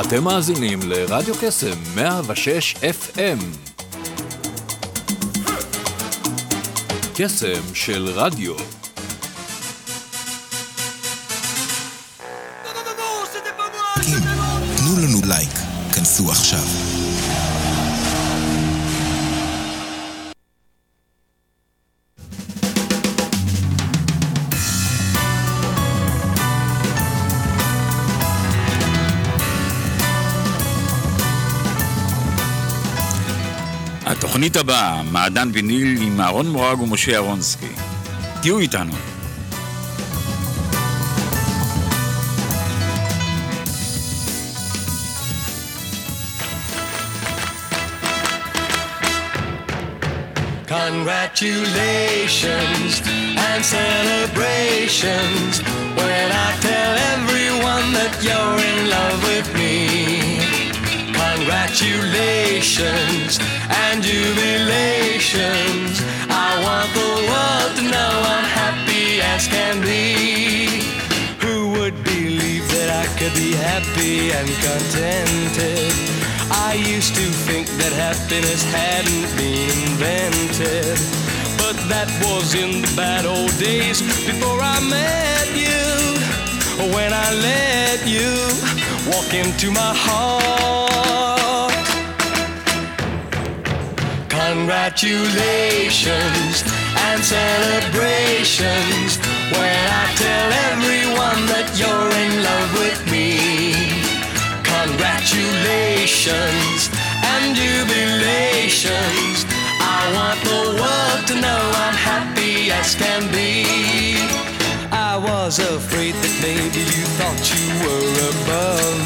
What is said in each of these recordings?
אתם מאזינים לרדיו קסם 106 FM. קסם של רדיו. תנו לנו לייק, כנסו עכשיו. התוכנית הבאה, מעדן ויניל עם אהרון מורג ומשה אהרונסקי. תהיו איתנו. Congratulations and celebrations when I tell everyone that you're in love with me. Congratulations and jubilations. I want the world to know I'm happy as can be. Who would believe that I could be happy and contented? I used to think that happiness hadn't been invented. But that was in the bad old days before I met you. When I let you walk into my heart. Congratulations and celebrations when I tell everyone that you're in love with me. Congratulations and jubilations. I want the world to know I'm happy as can be. I was afraid that maybe you thought you were above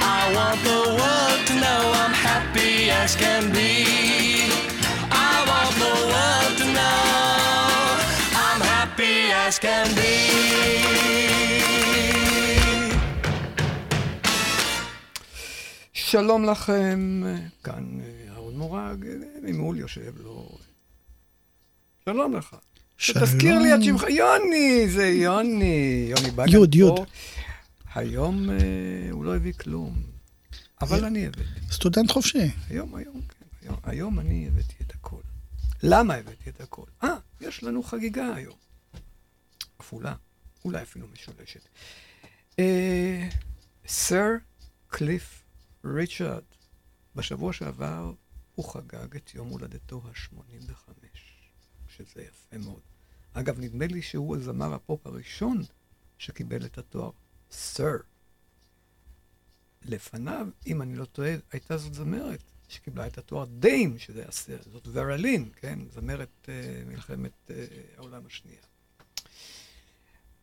I want the world to know I'm happy as can be. I want the world to know I'm happy as can be. שלום לכם, כאן אהרון מורג, ממול יושב לו. שלום לך. שלום. תזכיר לי את שמך, יוני, זה יוני, יוני בא גם יוד, יוד. היום אה, הוא לא הביא כלום, אבל אני הבאתי. סטודנט חופשי. היום, היום, כן, היום, אני הבאתי את הכל. למה הבאתי את הכל? אה, יש לנו חגיגה היום. כפולה, אולי אפילו משולשת. אה, סר קליף ריצ'רד, בשבוע שעבר הוא חגג את יום הולדתו ה-85, שזה יפה מאוד. אגב, נדמה לי שהוא הזמר הפופ הראשון שקיבל את התואר סר. לפניו, אם אני לא טועה, הייתה זאת זמרת שקיבלה את התואר דיים, שזה היה סר, זאת ורלין, כן? זמרת uh, מלחמת uh, העולם השנייה.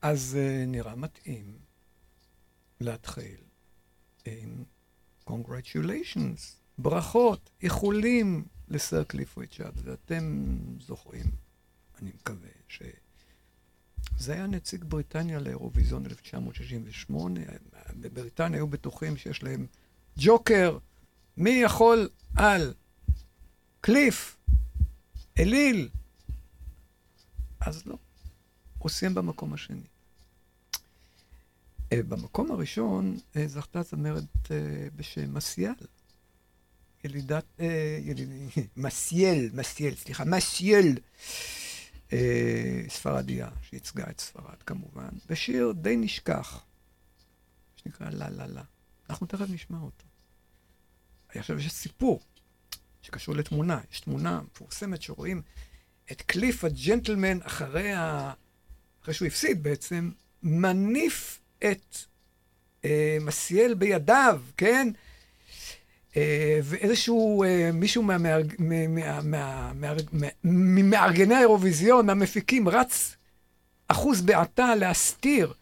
אז uh, נראה מתאים להתחיל עם Congratulations, ברכות, איחולים לסר קליף ריצ'רד, ואתם זוכרים, אני מקווה, ש... זה היה נציג בריטניה לאירוויזיון 1968. בבריטניה היו בטוחים שיש להם ג'וקר, מי יכול על קליף, אליל. אז לא, הוא סיים במקום השני. אה, במקום הראשון אה, זכתה זמרת אה, בשם מסיאל. ילידת, יליד, מסיאל, מסיאל, סליחה, מסיאל. אה, ספרדיה, שייצגה את ספרד כמובן, בשיר די נשכח, שנקרא לה לה לה. אנחנו תכף נשמע אותו. עכשיו יש סיפור שקשור לתמונה. יש תמונה מפורסמת שרואים את קליף הג'נטלמן אחרי, ה... אחרי שהוא הפסיד בעצם, מניף את אה, מסיאל בידיו, כן? אה, ואיזשהו אה, מישהו ממארגני האירוויזיון, מהמפיקים, רץ אחוז בעתה להסתיר,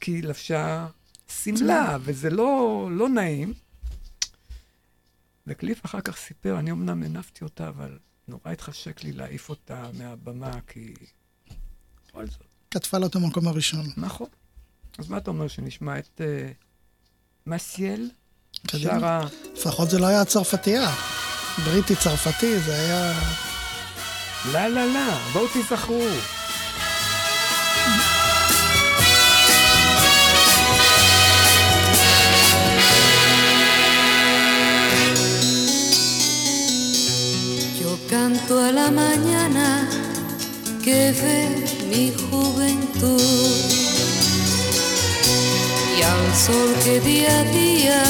כי היא לבשה שמלה, וזה לא, לא נעים. וקליף אחר כך סיפר, אני אמנם הנפתי אותה, אבל נורא התחשק לי להעיף אותה מהבמה, כי... בכל זאת. כתבה לו את המקום הראשון. נכון. אז מה אתה אומר, שנשמע את אה, מסיאל? קדימה. שרה... לפחות זה לא היה צרפתייה. בריטי צרפתי, זה היה... לא, לא, לא, בואו תיזכרו. Yo canto a la mañana que ve mi juventud y al sol que día a día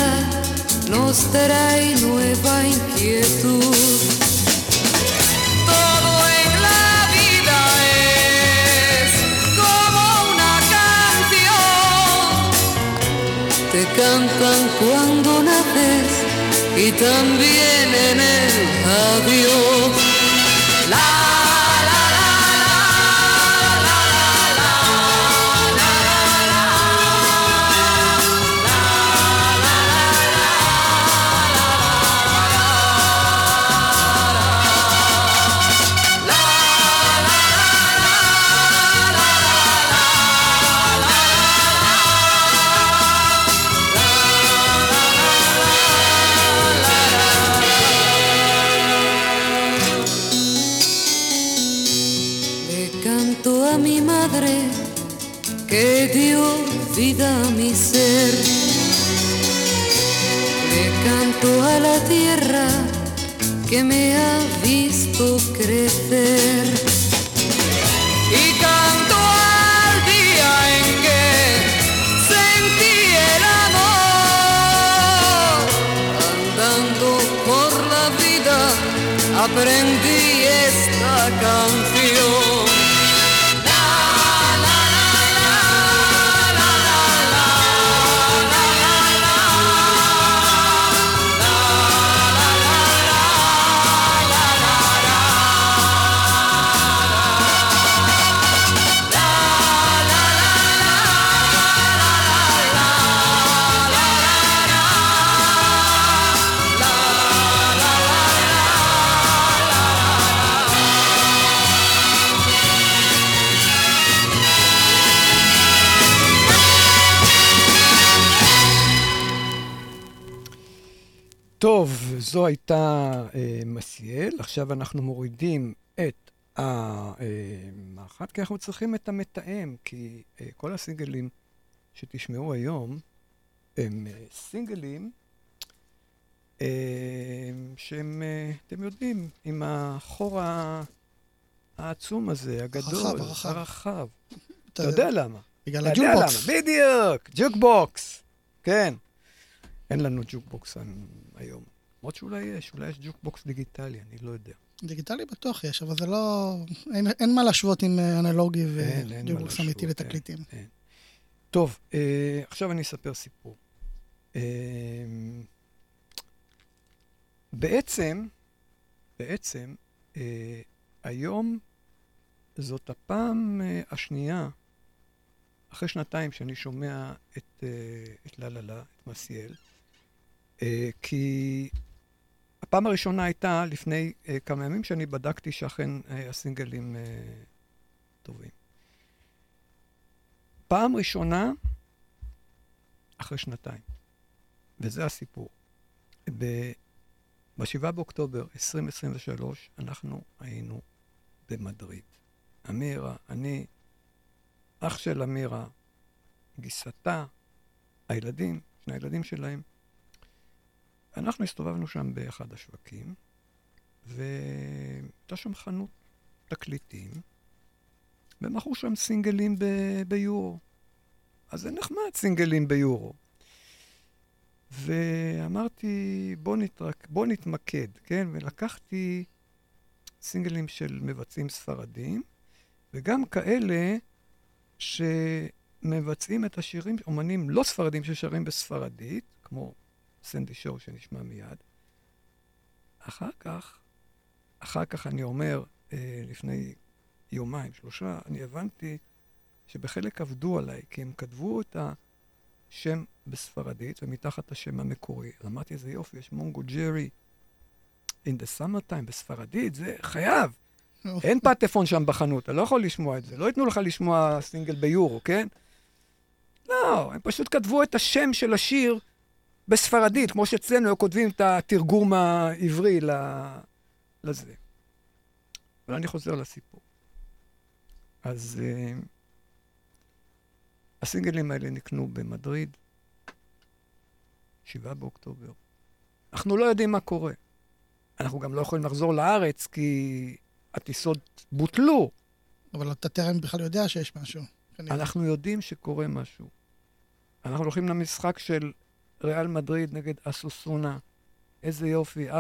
nos trae nueva inquietud. Todo en la vida es como una canción. Te cantan cuando naces y también en el adiós. Madre que dio vida a mi ser. Le canto a la tierra que me ha visto crecer. Y canto al día en que sentí el amor. Andando por la vida aprendí esta canción. זו הייתה אה, מסיאל. עכשיו אנחנו מורידים את המאחד, כי אנחנו צריכים את המתאם, כי אה, כל הסינגלים שתשמעו היום הם אה, סינגלים אה, שהם, אה, אתם יודעים, עם החור העצום הזה, הגדול, הרחב, הרחב. הרחב. אתה יודע למה. בגלל הג'וקבוקס. בדיוק, ג'וקבוקס. כן. אין לנו ג'וקבוקס היום. למרות שאולי יש, אולי יש ג'וקבוקס דיגיטלי, אני לא יודע. דיגיטלי בטוח יש, אבל זה לא... אין, אין מה להשוות עם אה, אנלוגי וג'וקבוקס אמיתי לתקליטים. אין, אין. טוב, אה, עכשיו אני אספר סיפור. אה, בעצם, בעצם, אה, היום זאת הפעם אה, השנייה, אחרי שנתיים שאני שומע את, אה, את לה לה לה, את מסיאל, אה, כי הפעם הראשונה הייתה לפני אה, כמה ימים שאני בדקתי שאכן אה, הסינגלים אה, טובים. פעם ראשונה אחרי שנתיים, וזה הסיפור. ב- ב-7 באוקטובר 2023 אנחנו היינו במדריד. אמירה, אני, אח של אמירה, גיסתה, הילדים, שני הילדים שלהם. אנחנו הסתובבנו שם באחד השווקים, והייתה שם חנות תקליטים, ומכרו שם סינגלים ביורו. אז זה נחמד, סינגלים ביורו. ואמרתי, בוא, נתרק, בוא נתמקד, כן? ולקחתי סינגלים של מבצעים ספרדים, וגם כאלה שמבצעים את השירים, אומנים לא ספרדים ששרים בספרדית, כמו סנדי שואו שנשמע מיד. אחר כך, אחר כך אני אומר, אה, לפני יומיים, שלושה, אני הבנתי שבחלק עבדו עליי, כי הם כתבו את השם בספרדית ומתחת השם המקורי. אז אמרתי, איזה יופי, יש מונגו ג'רי in the summertime בספרדית, זה חייב. אין פטפון שם בחנות, אתה לא יכול לשמוע את זה. לא ייתנו לך לשמוע סינגל ביורו, כן? לא, הם פשוט כתבו את השם של השיר בספרדית, כמו שאצלנו היו כותבים את התרגום העברי לזה. אבל אני חוזר לסיפור. אז uh, הסינגלים האלה נקנו במדריד, 7 באוקטובר. אנחנו לא יודעים מה קורה. אנחנו גם לא יכולים לחזור לארץ כי הטיסות בוטלו. אבל אתה טרם בכלל יודע שיש משהו. אנחנו יודעים שקורה משהו. אנחנו הולכים למשחק של ריאל מדריד נגד אסוסונה. איזה יופי, 4-0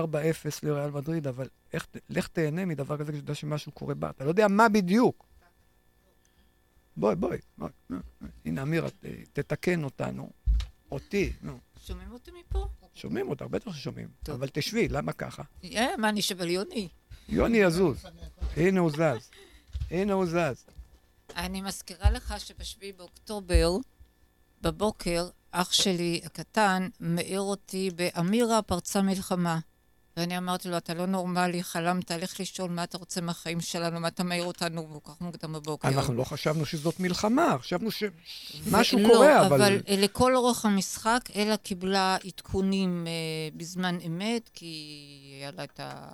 לריאל מדריד, אבל איך, לך תהנה מדבר כזה כשאתה יודע שמשהו קורה בה. אתה לא יודע מה בדיוק. בואי, בואי. הנה, אמירה, ת- תתקן אותנו. אותי, נו. שומעים אותי מפה? שומעים אותך, בטח ששומעים. טוב. אבל תשבי, למה ככה? אה, מה, אני שווה ליוני? יוני יזוז. הנה הוא זז. הנה הוא זז. אני מזכירה לך שבשביעי באוקטובר, בבוקר, אח שלי הקטן מעיר אותי באמירה פרצה מלחמה. ואני אמרתי לו, אתה לא נורמלי, חלמת, לך לשאול מה אתה רוצה מהחיים שלנו, מה אתה מעיר אותנו כל כך מוקדם בבוקר. אנחנו לא חשבנו שזאת מלחמה, חשבנו שמשהו לא, קורה, אבל... אבל אה, לכל אורך המשחק, אלה קיבלה עדכונים אה, בזמן אמת, כי היה לה את ה...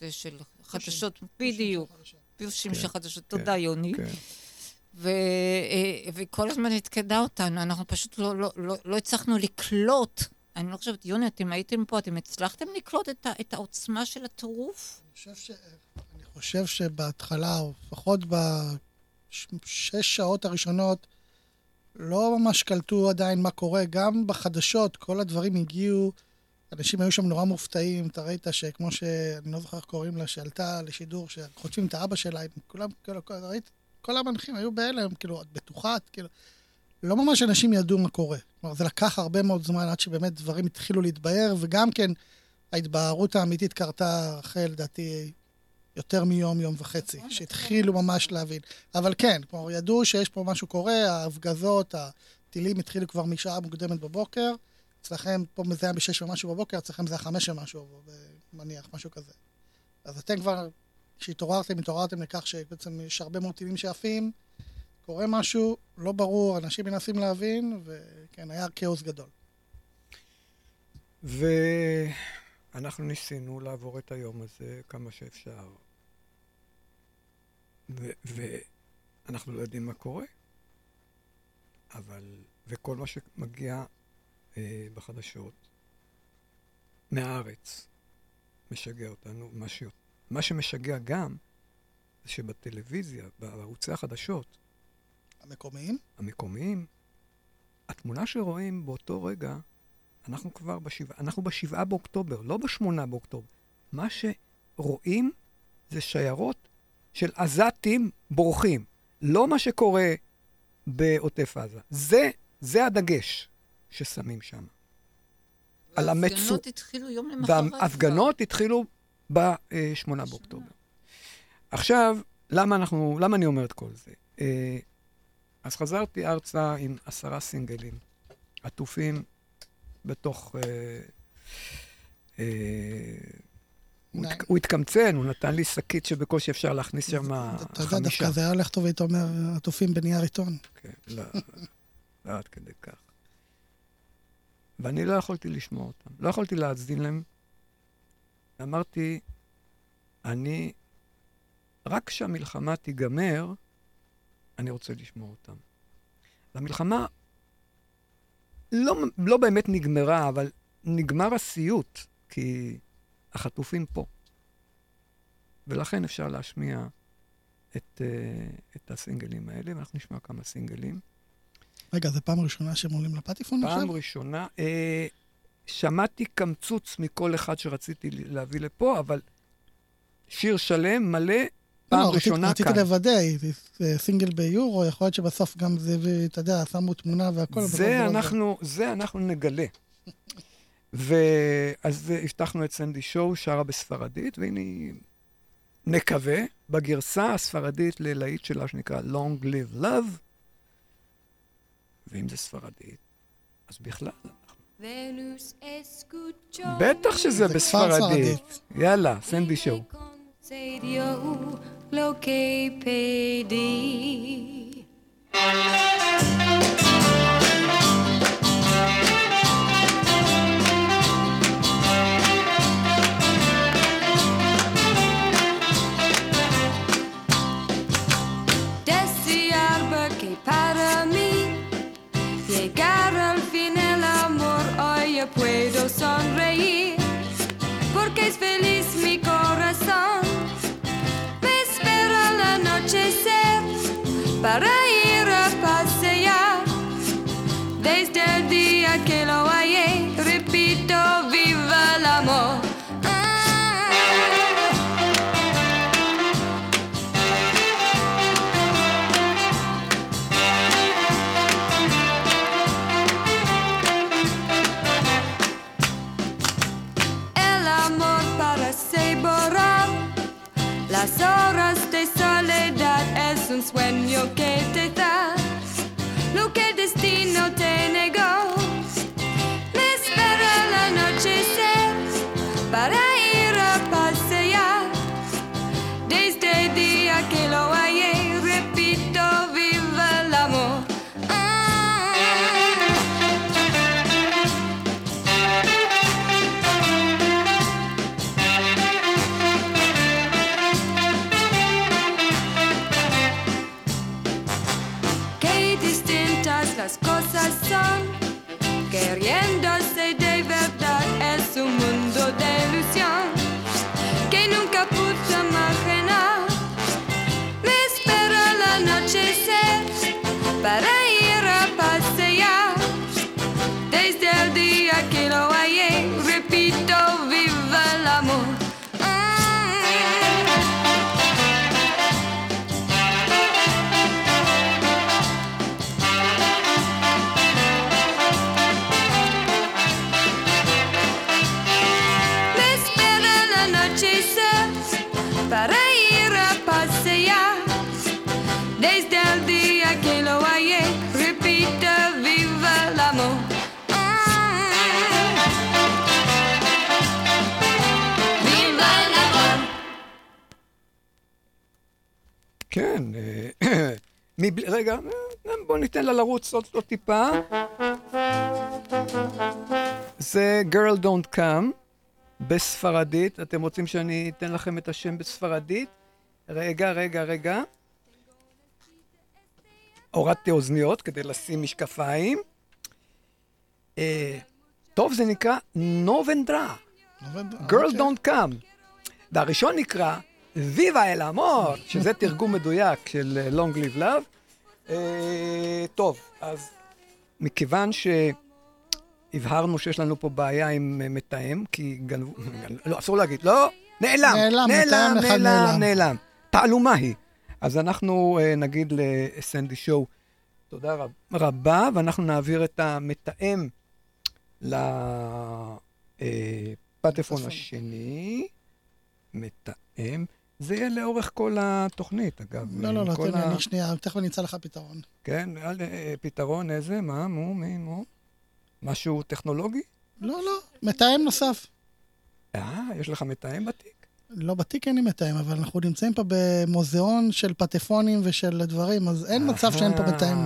זה של חדשות, בדיוק, פיושים של חדשות. תודה, יוני. כן. ו, אה, וכל הזמן עדכנה אותנו, אנחנו פשוט לא, לא, לא, לא הצלחנו לקלוט. אני לא חושבת, יוני, אתם הייתם פה, אתם הצלחתם לקלוט את, ה, את העוצמה של הטירוף? אני חושב, שבהתחלה, או לפחות בשש שעות הראשונות, לא ממש קלטו עדיין מה קורה. גם בחדשות, כל הדברים הגיעו, אנשים היו שם נורא מופתעים. אתה ראית שכמו ש... אני לא זוכר איך קוראים לה, שעלתה לשידור, שחוטפים את האבא שלה, עם כולם, כאילו, ראית? כל המנחים היו בהלם, כאילו, את בטוחה? את כאילו... לא ממש אנשים ידעו מה קורה. כלומר, זה לקח הרבה מאוד זמן עד שבאמת דברים התחילו להתבהר, וגם כן, ההתבהרות האמיתית קרתה אחרי, לדעתי, יותר מיום, יום וחצי, שהתחילו ממש להבין. אבל כן, כלומר, ידעו שיש פה משהו קורה, ההפגזות, הטילים התחילו כבר משעה מוקדמת בבוקר. אצלכם, פה זה היה בשש ומשהו בבוקר, אצלכם זה היה חמש ומשהו, מניח, משהו כזה. אז אתם כבר, כשהתעוררתם, התעוררתם לכך שבעצם יש הרבה מאוד טילים שעפים, קורה משהו, לא ברור, אנשים מנסים להבין, וכן, היה כאוס גדול. ואנחנו ניסינו לעבור את היום הזה כמה שאפשר. ואנחנו לא יודעים מה קורה. אבל, וכל מה שמגיע אה, בחדשות מהארץ משגע אותנו. מה, ש... מה שמשגע גם זה שבטלוויזיה, בערוצי החדשות, המקומיים? המקומיים, התמונה שרואים באותו רגע, אנחנו כבר בשבעה, אנחנו בשבעה באוקטובר, לא בשמונה באוקטובר. מה שרואים זה שיירות של עזתים בורחים, לא מה שקורה בעוטף עזה. זה, זה הדגש ששמים שם. על המצו... ההפגנות התחילו יום למחרת. וההפגנות התחילו ב-8 באוקטובר. עכשיו, למה, אנחנו, למה אני אומר את כל זה? אה, אז חזרתי ארצה עם עשרה סינגלים, עטופים בתוך... אה, אה, הוא, התקמצן, הוא נתן לי שקית שבקושי אפשר להכניס שם אתה יודע, חמישה. דווקא זה היה הולך טוב, היית אומר, עטופים בנייר עיתון. כן, לא, לא עד כדי כך. ואני לא יכולתי לשמוע אותם. לא יכולתי להאזין להם. אמרתי, אני, רק כשהמלחמה תיגמר, אני רוצה לשמוע אותם. המלחמה לא, לא באמת נגמרה, אבל נגמר הסיוט, כי החטופים פה. ולכן אפשר להשמיע את, uh, את הסינגלים האלה, ואנחנו נשמע כמה סינגלים. רגע, זו פעם ראשונה שהם עולים לפטיפון עכשיו? פעם ראשונה, אה, שמעתי קמצוץ מכל אחד שרציתי להביא לפה, אבל שיר שלם, מלא, פעם לא, רציתי- ראשונה רציתי כאן. לוודא, זה סינגל ביורו, יכול להיות שבסוף גם זה, אתה יודע, שמו תמונה והכל. זה לא אנחנו, זה אנחנו נגלה. ואז הבטחנו את סנדי שואו, שרה בספרדית, והנה, נקווה, בגרסה הספרדית ללהיט שלה שנקרא Long Live Love, ואם זה ספרדית, אז בכלל. בטח שזה זה בספרדית. ספרדית. יאללה, סנדי שואו. lo que pedí. רגע, אה, בואו ניתן לה לרוץ עוד עוד טיפה. זה Girl Don't Come בספרדית. אתם רוצים שאני אתן לכם את השם בספרדית? רגע, רגע, רגע. הורדתי אוזניות כדי לשים משקפיים. אה, טוב, זה נקרא נובנדרה. Girl אוקיי. Don't Come. והראשון נקרא ויבה אל אמור, שזה תרגום מדויק של אה, Long Live Love. אה, טוב, אז מכיוון שהבהרנו שיש לנו פה בעיה עם אה, מתאם, כי גנבו, לא, אסור להגיד, לא, נעלם, נעלם, נעלם, נעלם, נעלם. נעלם. תעלומה היא. אז אנחנו אה, נגיד לסנדי שואו תודה רב, רבה, ואנחנו נעביר את המתאם לפטפון השני. מתאם. זה יהיה לאורך כל התוכנית, אגב. לא, לא, לא, תן לי, אני שנייה, תכף אני אמצא לך פתרון. כן, אה, פתרון איזה? מה? מו? מי? מו? משהו טכנולוגי? לא, לא, מתאם נוסף. אה, יש לך מתאם בתיק? לא בתיק אין לי מתאם, אבל אנחנו נמצאים פה במוזיאון של פטפונים ושל דברים, אז אין מצב שאין פה מתאם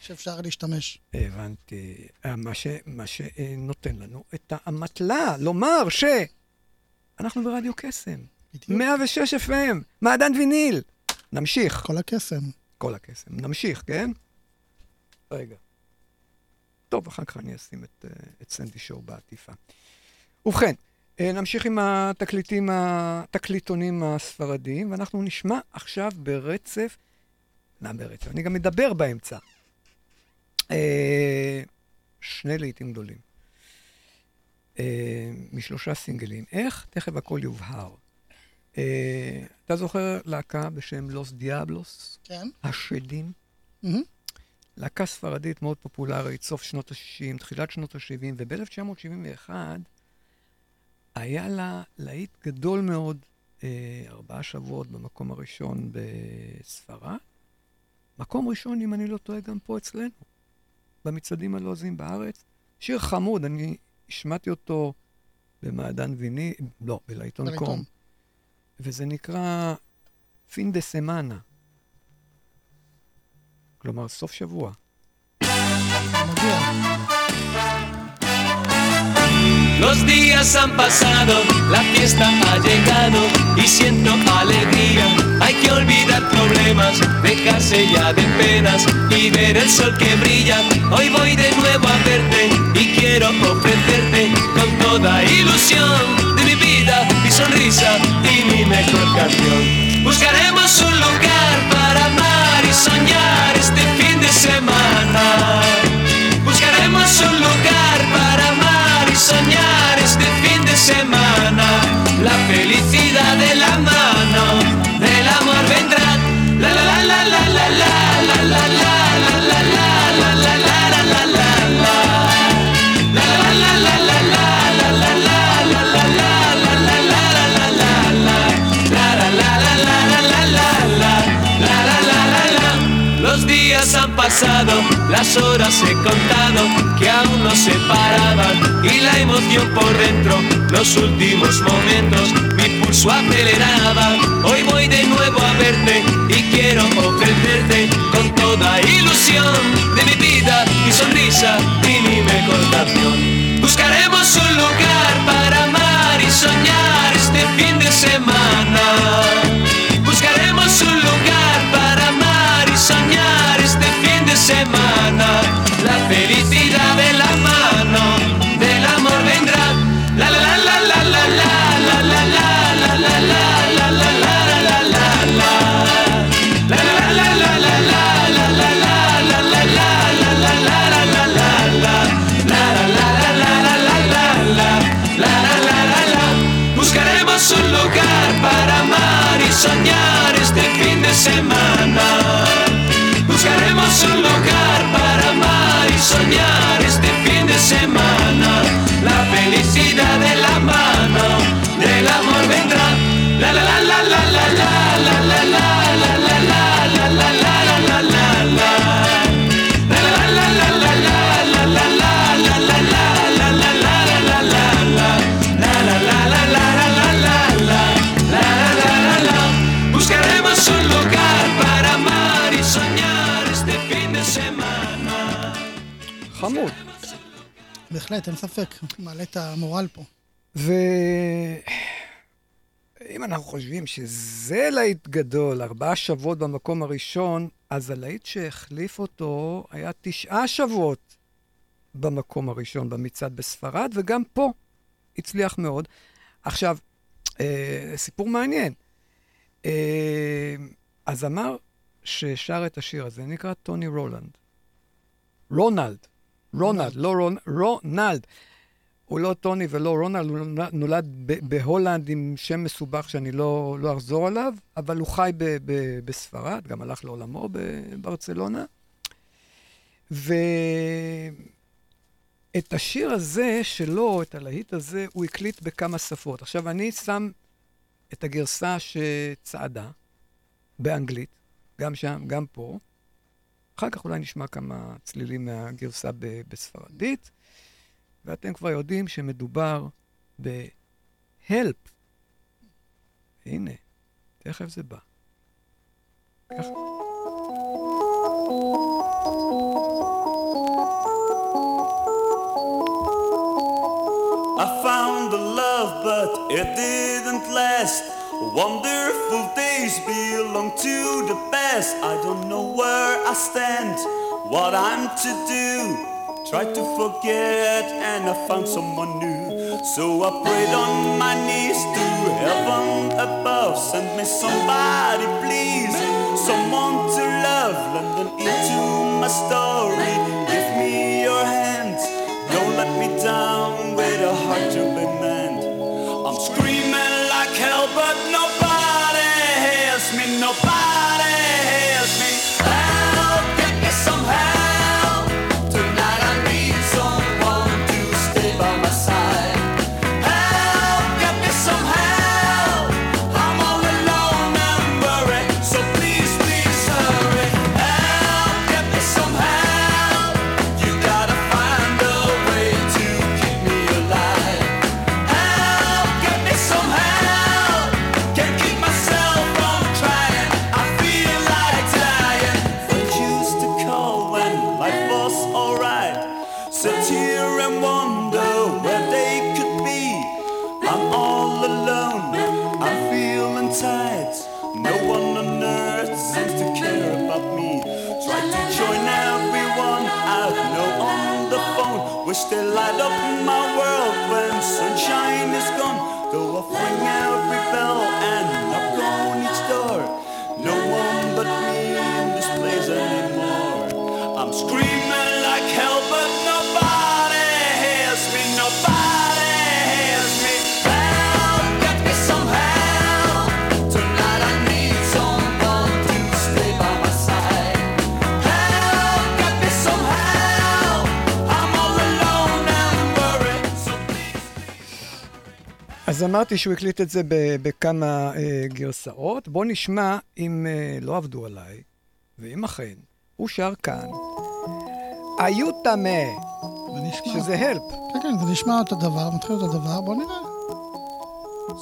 שאפשר להשתמש. הבנתי. אה, מה ש- מה שנותן לנו את האמתלה, לומר ש... אנחנו ברדיו קסם. בדיוק. 106 FM, מעדן ויניל. נמשיך. כל הקסם. כל הקסם. נמשיך, כן? רגע. טוב, אחר כך אני אשים את, אה, את סנדי שואו בעטיפה. ובכן, אה, נמשיך עם התקליטים, התקליטונים הספרדיים, ואנחנו נשמע עכשיו ברצף, לא ברצף, אני גם מדבר באמצע. אה, שני לעיתים גדולים. משלושה סינגלים. איך? תכף הכל יובהר. אה, אתה זוכר להקה בשם לוס דיאבלוס? כן. השדים? מהמם. להקה ספרדית מאוד פופולרית, סוף שנות ה-60, תחילת שנות ה-70, וב-1971 היה לה להיט גדול מאוד, אה, ארבעה שבועות במקום הראשון בספרד. מקום ראשון, אם אני לא טועה, גם פה אצלנו, במצעדים הלועזיים בארץ. שיר חמוד, אני השמעתי אותו במעדן ויני, לא, בלעיתון. קום. וזה נקרא פין דה סמנה. כלומר, סוף שבוע. מגיע. Los días han pasado, la fiesta ha llegado y siento alegría. Hay que olvidar problemas, dejarse ya de penas y ver el sol que brilla. Hoy voy de nuevo a verte y quiero ofrecerte con toda ilusión sonrisa y mi mejor canción. Buscaremos un lugar para amar y soñar este fin de semana. Buscaremos un lugar para amar y soñar este fin de semana. Por dentro, los últimos momentos, mi pulso aceleraba. Hoy voy de nuevo a verte חמוד. בהחלט, אין ספק. מעלה את המורל פה. ואם אנחנו חושבים שזה להיט גדול, ארבעה שבועות במקום הראשון, אז הלהיט שהחליף אותו היה תשעה שבועות במקום הראשון במצעד בספרד, וגם פה הצליח מאוד. עכשיו, אה, סיפור מעניין. אה, הזמר ששר את השיר הזה נקרא טוני רולנד. רונלד. רונלד, לא רונ... רונלד. הוא לא טוני ולא רונלד, הוא נולד בהולנד עם שם מסובך שאני לא, לא אחזור עליו, אבל הוא חי בספרד, גם הלך לעולמו בברצלונה. ואת השיר הזה שלו, את הלהיט הזה, הוא הקליט בכמה שפות. עכשיו, אני שם את הגרסה שצעדה באנגלית, גם שם, גם פה. אחר כך אולי נשמע כמה צלילים מהגרסה בספרדית, ואתם כבר יודעים שמדובר ב-help. הנה, תכף זה בא. ככה. I found a love, but it didn't last. Wonderful days belong to the past. I don't know where I stand, what I'm to do. Tried to forget, and I found someone new. So I prayed on my knees to heaven above. Send me somebody, please. Someone to love, London into my story. אמרתי שהוא הקליט את זה בכמה אה, גרסאות. בואו נשמע אם אה, לא עבדו עליי, ואם אכן, הוא שר כאן, נשמע... שזה הלפ. כן, כן, זה נשמע אותו דבר, מתחיל אותו דבר, בוא נראה.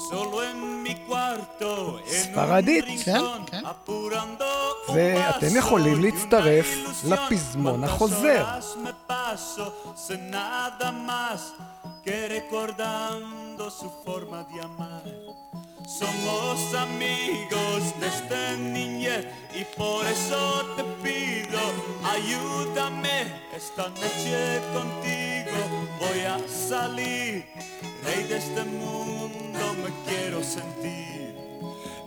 Solo en mi cuarto, en un ספרדית. rincón, כן, כן. apurando un ואתם vaso יכולים y una להצטרף ilusión. לפזמון Cuántas החוזר. horas me paso sin nada más que recordando su forma de amar. Somos amigos desde niñez y por eso te pido, ayúdame esta noche contigo. Voy a salir, rey de este mundo me quiero sentir.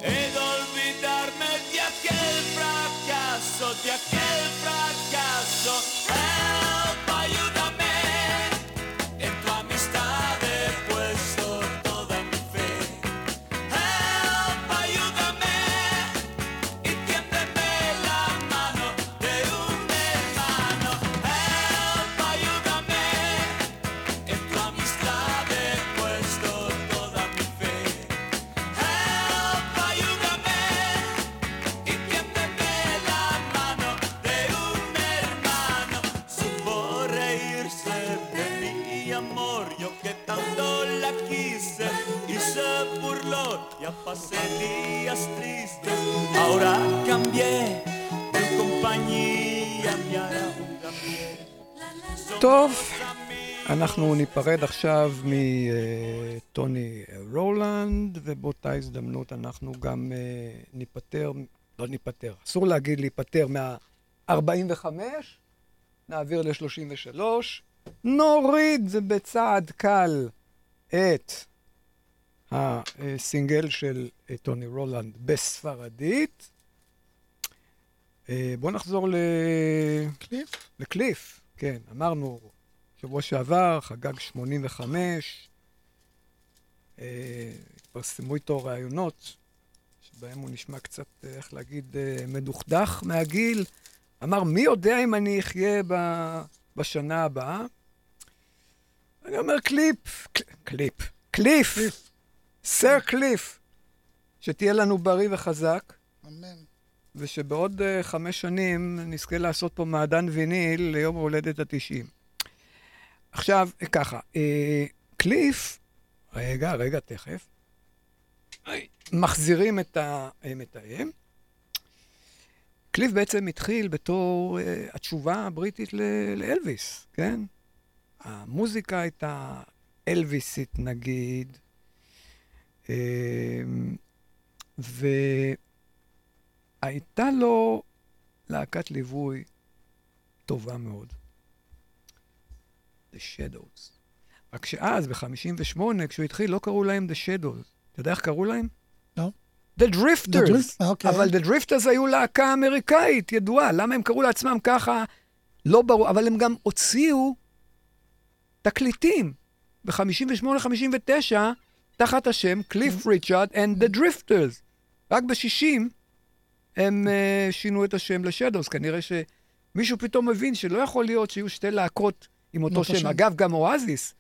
He de olvidarme de aquel fracaso, de aquel fracaso. Pasé días tristes, ahora cambié de compañía, me hará un cambio. טוב, אנחנו ניפרד עכשיו מטוני רולנד, ובאותה הזדמנות אנחנו גם אה, ניפטר, לא ניפטר, אסור להגיד להיפטר מה-45, נעביר ל-33, נוריד בצעד קל את הסינגל של אה, טוני רולנד בספרדית. אה, בואו נחזור ל... קליף? לקליף, כן, אמרנו, שבוע שעבר, חגג 85, אה, התפרסמו איתו ראיונות, שבהם הוא נשמע קצת, איך להגיד, מדוכדך מהגיל. אמר, מי יודע אם אני אחיה ב, בשנה הבאה? אני אומר, קליפ, קל, קליפ, קליף, סר קליף, שתהיה לנו בריא וחזק. אמן. ושבעוד uh, חמש שנים נזכה לעשות פה מעדן ויניל ליום ההולדת התשעים. עכשיו, אה, ככה, uh, קליף, רגע, רגע, תכף, מחזירים את המתאם. קליף בעצם התחיל בתור uh, התשובה הבריטית ל- לאלוויס, כן? המוזיקה הייתה אלוויסית, נגיד, uh, ו... הייתה לו להקת ליווי טובה מאוד. The Shadows. רק שאז, ב-58, כשהוא התחיל, לא קראו להם The Shadows. אתה יודע איך קראו להם? לא. The Drifters. The Drift- אוקיי. אבל The Drifters היו להקה אמריקאית ידועה. למה הם קראו לעצמם ככה? לא ברור. אבל הם גם הוציאו תקליטים ב-58-59 תחת השם קליף ריצ'רד and The Drifters. רק ב-60 הם uh, שינו את השם לשדוס. כנראה שמישהו פתאום מבין שלא יכול להיות שיהיו שתי להקות עם אותו שם. שם. אגב, גם אואזיס,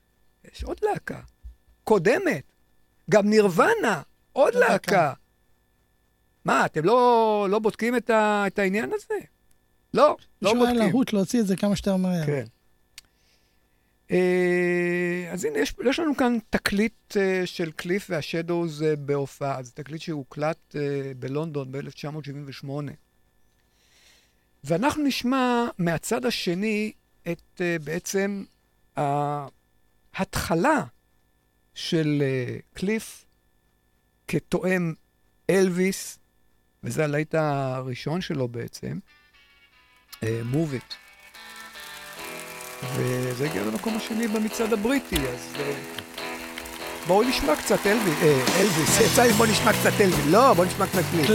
יש עוד להקה. קודמת. גם נירוונה, עוד להקה. להקה. מה, אתם לא, לא בודקים את, ה, את העניין הזה? לא, לא מישהו היה בודקים. להוט להוציא את זה כמה שיותר מהר. כן. אה, אז הנה, יש, יש לנו כאן תקליט אה, של קליף והשדוז אה, בהופעה. זה תקליט שהוקלט אה, בלונדון ב-1978. ואנחנו נשמע מהצד השני את אה, בעצם ההתחלה של אה, קליף כתואם אלביס, וזה הלהיט הראשון שלו בעצם, Move It. וזה הגיע למקום השני במצעד הבריטי, אז אה, בואו נשמע קצת אלוויס, אה, אלוויס, בואו נשמע קצת אלוויס, לא, בואו נשמע קצת קליף.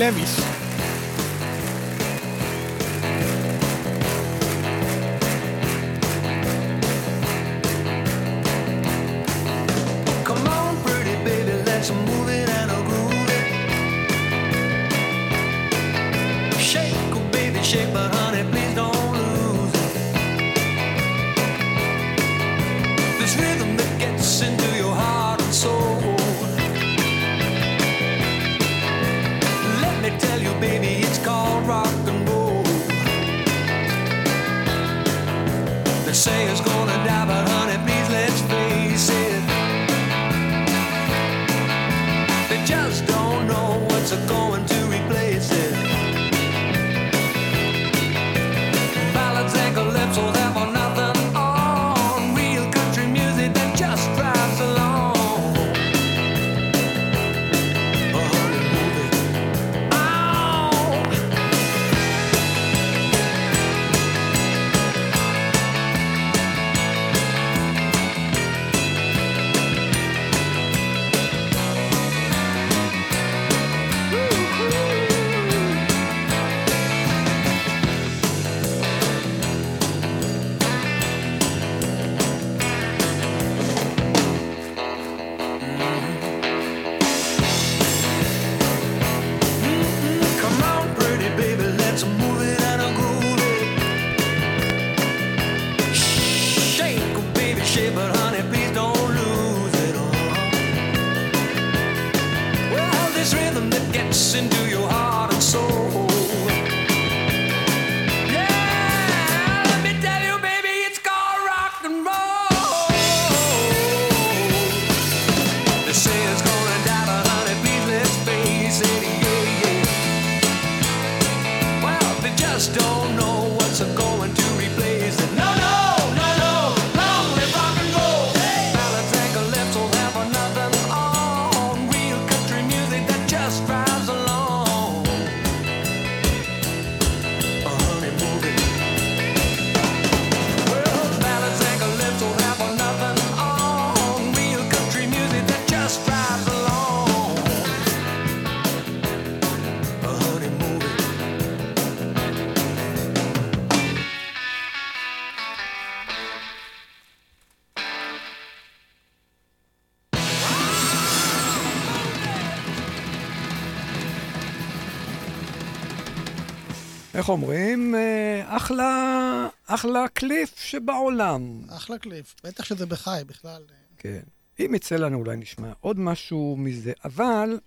איך אומרים? אה, אחלה, אחלה קליף שבעולם. אחלה קליף. בטח שזה בחי בכלל. כן. אם יצא לנו אולי נשמע עוד משהו מזה, אבל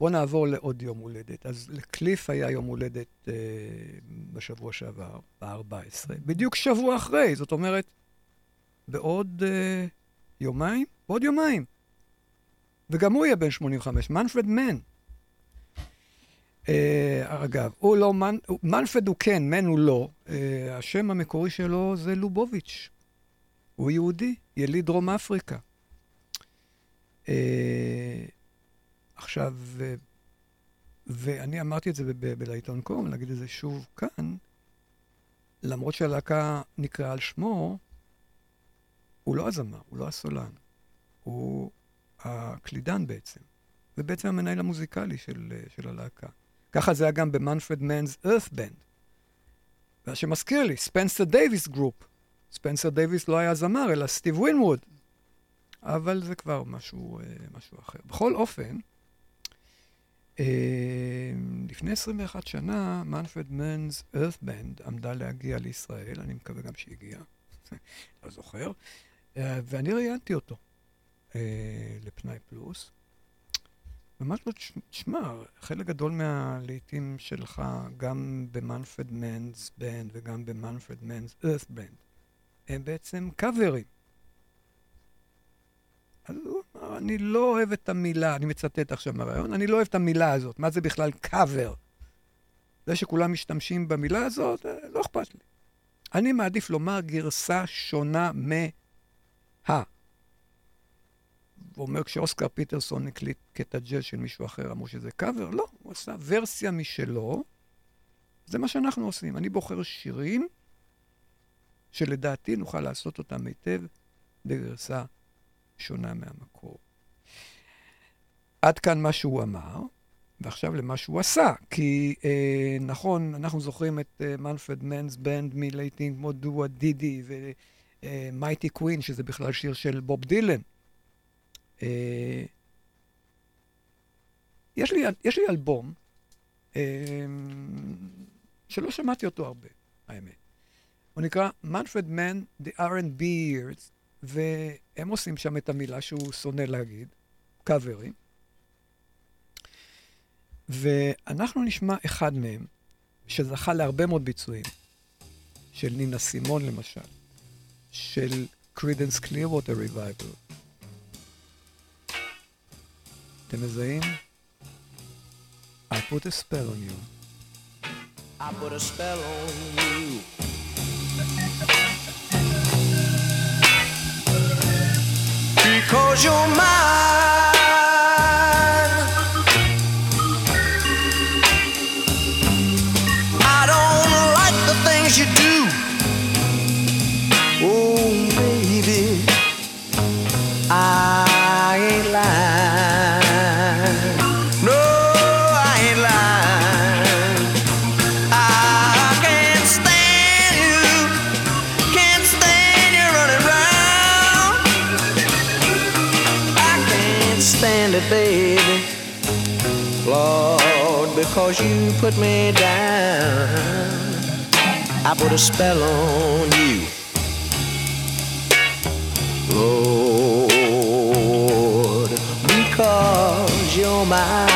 בואו נעבור לעוד יום הולדת. אז לקליף היה יום הולדת אה, בשבוע שעבר, ב-14, בדיוק שבוע אחרי, זאת אומרת, בעוד אה, יומיים? בעוד יומיים. וגם הוא יהיה בן 85, מנפרד מן. אה, אגב, הוא לא, מנ... מנפרד הוא כן, מן הוא לא. אה, השם המקורי שלו זה לובוביץ'. הוא יהודי, יליד דרום אפריקה. אה, עכשיו, ואני אמרתי את זה בלעיתון קום, להגיד את זה שוב כאן, למרות שהלהקה נקראה על שמו, הוא לא הזמר, הוא לא הסולן, הוא הקלידן בעצם, ובעצם המנהל המוזיקלי של, של הלהקה. ככה זה היה גם ב Manfred Mann's Earth Band. מה שמזכיר לי, Spencer Davis Group. ספנסר דייוויס לא היה זמר, אלא סטיב ווינווד. אבל זה כבר משהו, אה, משהו אחר. בכל אופן, אה, לפני 21 שנה, Manfred Mann's Earth Band עמדה להגיע לישראל, אני מקווה גם שהיא הגיעה, לא זוכר, אה, ואני ראיינתי אותו לפנאי פלוס. ממש לא, תש- תשמע, חלק גדול מהלעיתים שלך, גם במנפרד מנס בנד וגם במנפרד מנס ארת בנד, הם בעצם קאברים. אז הוא אמר, אני לא אוהב את המילה, אני מצטט עכשיו מהרעיון, אני לא אוהב את המילה הזאת, מה זה בכלל קאבר? זה שכולם משתמשים במילה הזאת, אה, לא אכפת לי. אני מעדיף לומר גרסה שונה ה. הוא אומר, כשאוסקר פיטרסון הקליט קטע ג'אז של מישהו אחר, אמרו שזה קאבר? לא, הוא עשה ורסיה משלו. זה מה שאנחנו עושים. אני בוחר שירים שלדעתי נוכל לעשות אותם היטב בגרסה שונה מהמקור. עד כאן מה שהוא אמר, ועכשיו למה שהוא עשה. כי אה, נכון, אנחנו זוכרים את מנפרד מנס בנד מלעיתים כמו דואה דידי ומייטי קווין, שזה בכלל שיר של בוב דילן. אה, יש, לי, יש לי אלבום אה, שלא שמעתי אותו הרבה, האמת. הוא נקרא מנפרד מן, The R&B Years, והם עושים שם את המילה שהוא שונא להגיד, קאברים. ואנחנו נשמע אחד מהם, שזכה להרבה מאוד ביצועים, של נינה סימון למשל, של קרידנס קלירווטר ריבייבל. אתם מזהים? I put a spell on you. I put a spell on you. Because you're mine. It, baby. Lord, because you put me down. I put a spell on you. Lord, because you're mine.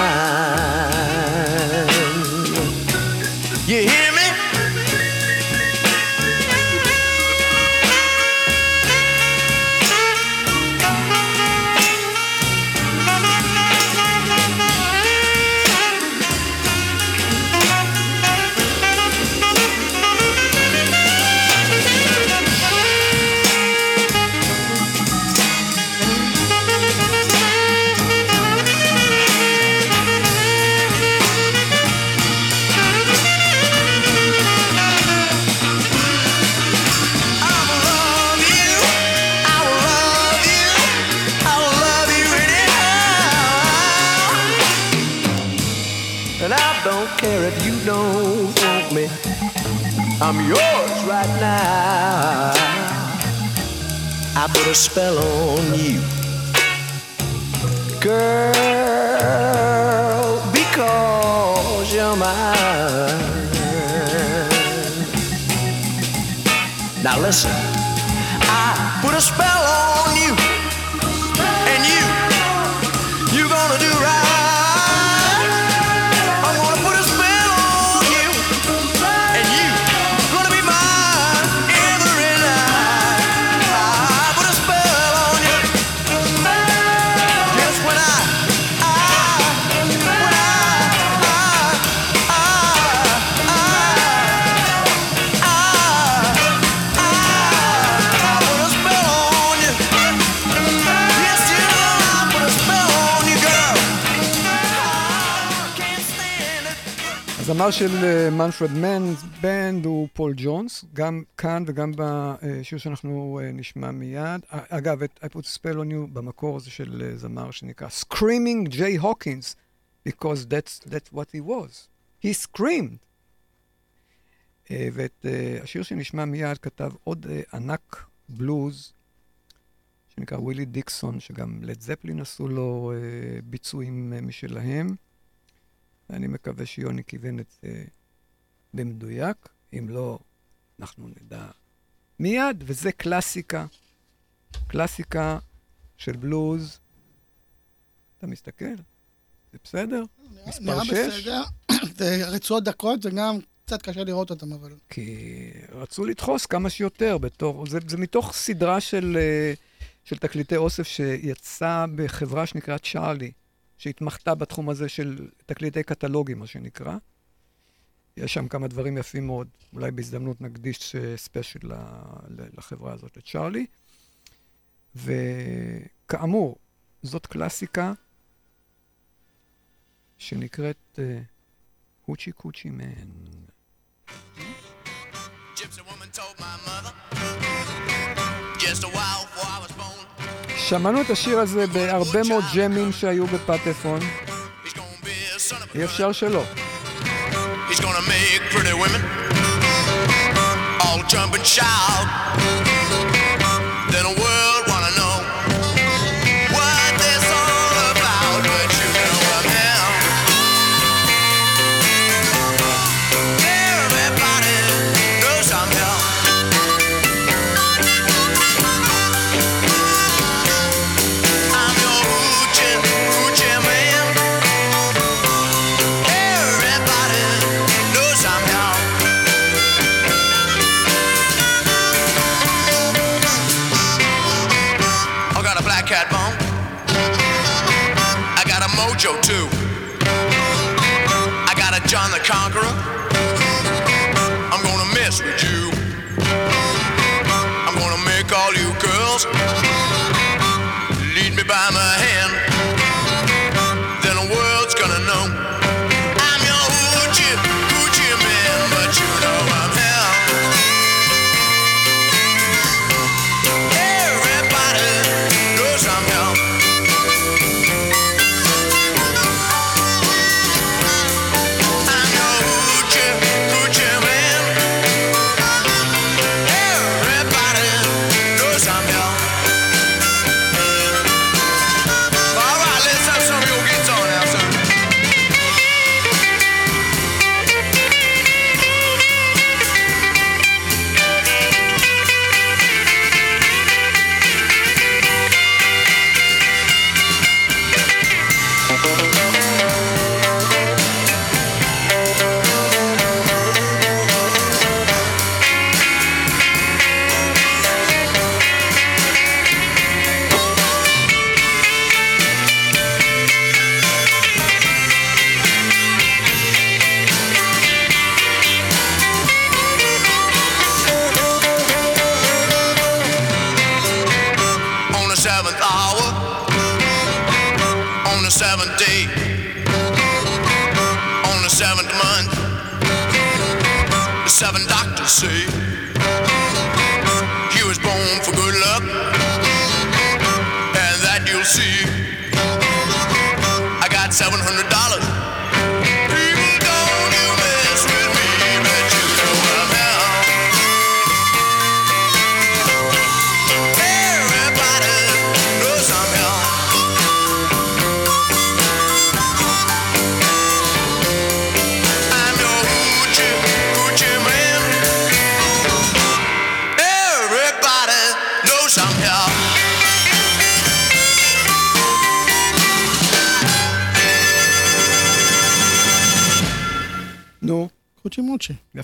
A spell on you. Girl, because you're mine. Now listen, I put a spell on הזמר של מנפרד מן בנד הוא פול ג'ונס, גם כאן וגם בשיר שאנחנו אה, נשמע מיד. אה, אגב, את I put a spell on you במקור זה של אה, זמר שנקרא Screaming Jay Hawkins, because that's, that's what he was. He screamed. אה, ואת אה, השיר שנשמע מיד כתב עוד אה, ענק בלוז, שנקרא ווילי דיקסון, שגם לד זפלין עשו לו אה, ביצועים אה, משלהם. ואני מקווה שיוני כיוון את זה במדויק. אם לא, אנחנו נדע מיד, וזה קלאסיקה. קלאסיקה של בלוז. אתה מסתכל? זה בסדר? מספר נראה שש? בסדר. זה רצועות דקות, וגם קצת קשה לראות אותם, אבל... כי רצו לדחוס כמה שיותר בתור... זה, זה מתוך סדרה של, אה, של תקליטי אוסף שיצאה בחברה שנקראת צ'ארלי, שהתמחתה בתחום הזה של תקליטי קטלוגים, מה שנקרא. יש שם כמה דברים יפים מאוד. אולי בהזדמנות נקדיש אה, ספיישל ל- לחברה הזאת, לצ'ארלי. וכאמור, זאת קלאסיקה שנקראת אה, הוצ'י קוצ'י מן. Just a while before I was. שמענו את השיר הזה בהרבה מאוד ג'מים שהיו בפטפון, אי אפשר שלא. He's gonna make jump and shout. Podcast.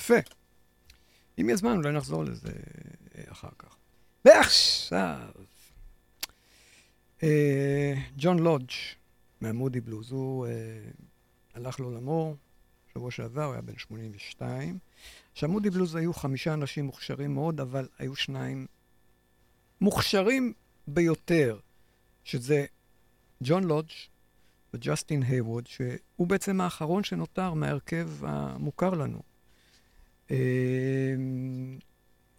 יפה. אם יהיה זמן, אולי נחזור לזה אה, אחר כך. ועכשיו, אה, ג'ון לודג' מהמודי בלוז, הוא אה, הלך לעולמו שבוע שעבר, הוא היה בן 82. עכשיו, מודי בלוז היו חמישה אנשים מוכשרים מאוד, אבל היו שניים מוכשרים ביותר, שזה ג'ון לודג' וג'סטין היווד, שהוא בעצם האחרון שנותר מההרכב המוכר לנו. אה,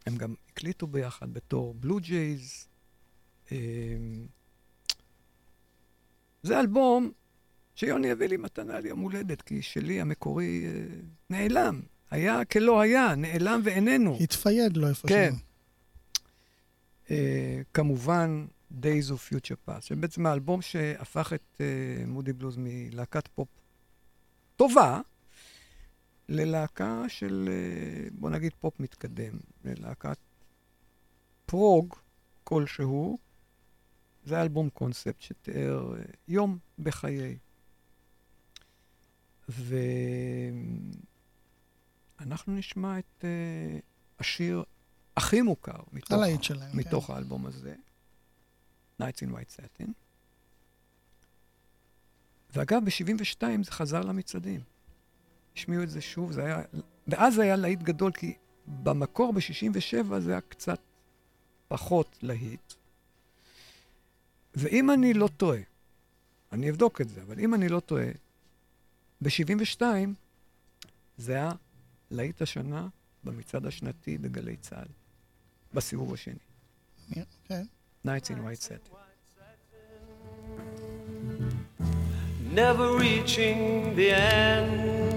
הם גם הקליטו ביחד בתור בלו ג'ייז. אה, זה אלבום שיוני הביא לי מתנה ליום הולדת, כי שלי המקורי אה, נעלם. היה כלא היה, נעלם ואיננו. התפייד לו איפה כן. שהוא. אה, כמובן, Days of Future Past, שבעצם האלבום שהפך את אה, מודי בלוז מלהקת פופ טובה ללהקה של, אה, בוא נגיד, פופ מתקדם, ללהקת פרוג כלשהו. זה אלבום קונספט שתיאר אה, יום בחיי. ואנחנו נשמע את אה, השיר הכי מוכר מתוך, שלהם, כן. מתוך האלבום הזה, Nights in White Satin. ואגב, ב-72 זה חזר למצעדים. השמיעו את זה שוב, זה היה... ואז זה היה להיט גדול, כי במקור ב-67 זה היה קצת פחות להיט. ואם אני לא טועה, אני אבדוק את זה, אבל אם אני לא טועה, ב-72 זה היה להיט השנה במצעד השנתי בגלי צה"ל, בסיבוב השני. כן. Nights in White Set. never reaching the end.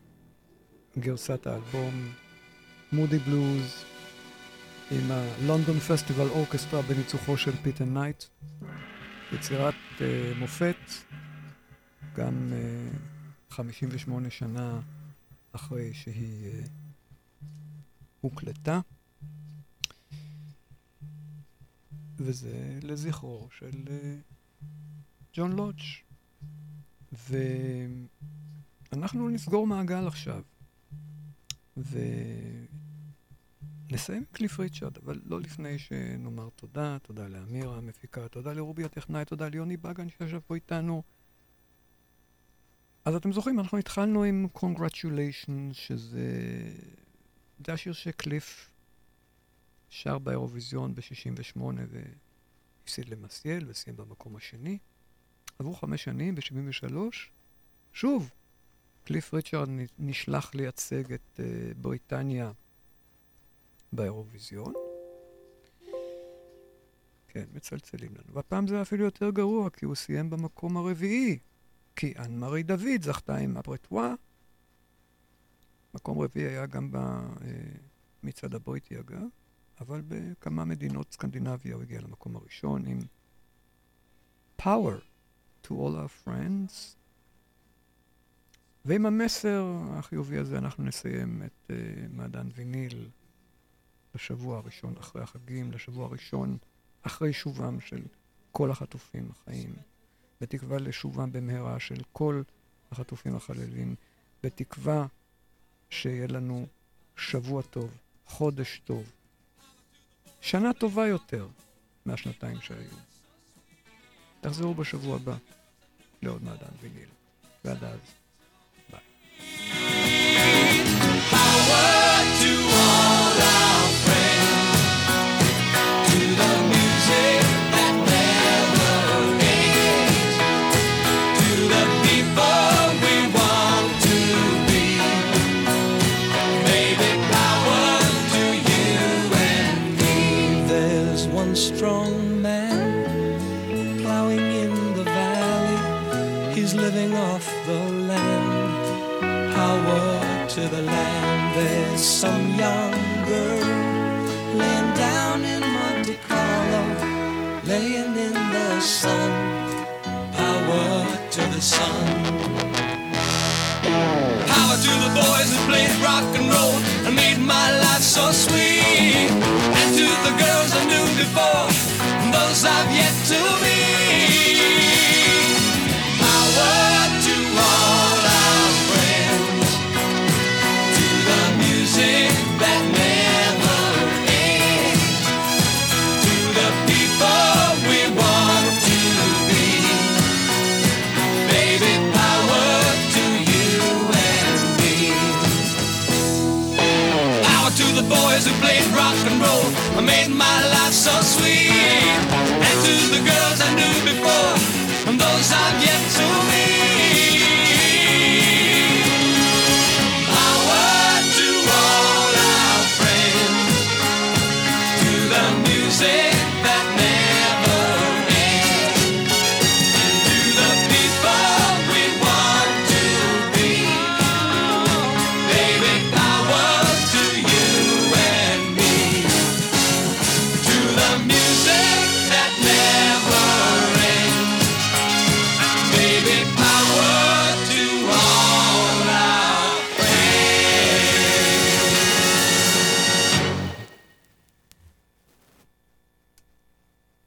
גרסת האלבום, מודי בלוז, עם ה London Festival Orchestra בניצוחו של פיטר נייט, יצירת uh, מופת, גם uh, 58 שנה אחרי שהיא uh, הוקלטה, וזה לזכרו של uh, ג'ון לודג'. ואנחנו נסגור מעגל עכשיו. ונסיים עם קליף ריצ'רד, אבל לא לפני שנאמר תודה, תודה לאמירה המפיקה, תודה לרובי הטכנאי, תודה ליוני בגן שישב פה איתנו. אז אתם זוכרים, אנחנו התחלנו עם Congratulations, שזה... זה השיר שקליף שר באירוויזיון ב-68 והפסיד למסיאל וסיים במקום השני. עברו חמש שנים, ב-73, שוב, קליף ריצ'רד נשלח לייצג את uh, בריטניה באירוויזיון. כן, מצלצלים לנו. והפעם זה אפילו יותר גרוע, כי הוא סיים במקום הרביעי. כי אנ מארי דוד זכתה עם הברטואה. מקום רביעי היה גם במצעד הבריטי, אגב, אבל בכמה מדינות סקנדינביה הוא הגיע למקום הראשון עם Power to all our friends. ועם המסר החיובי הזה אנחנו נסיים את uh, מעדן ויניל לשבוע הראשון אחרי החגים, לשבוע הראשון אחרי שובם של כל החטופים החיים, בתקווה לשובם במהרה של כל החטופים החללים, בתקווה שיהיה לנו שבוע טוב, חודש טוב, שנה טובה יותר מהשנתיים שהיו. תחזרו בשבוע הבא לעוד מעדן ויניל, ועד אז. Yeah. Sun. Power to the boys who played rock and roll and made my life so sweet. And to the girls I knew before, those I've yet to meet.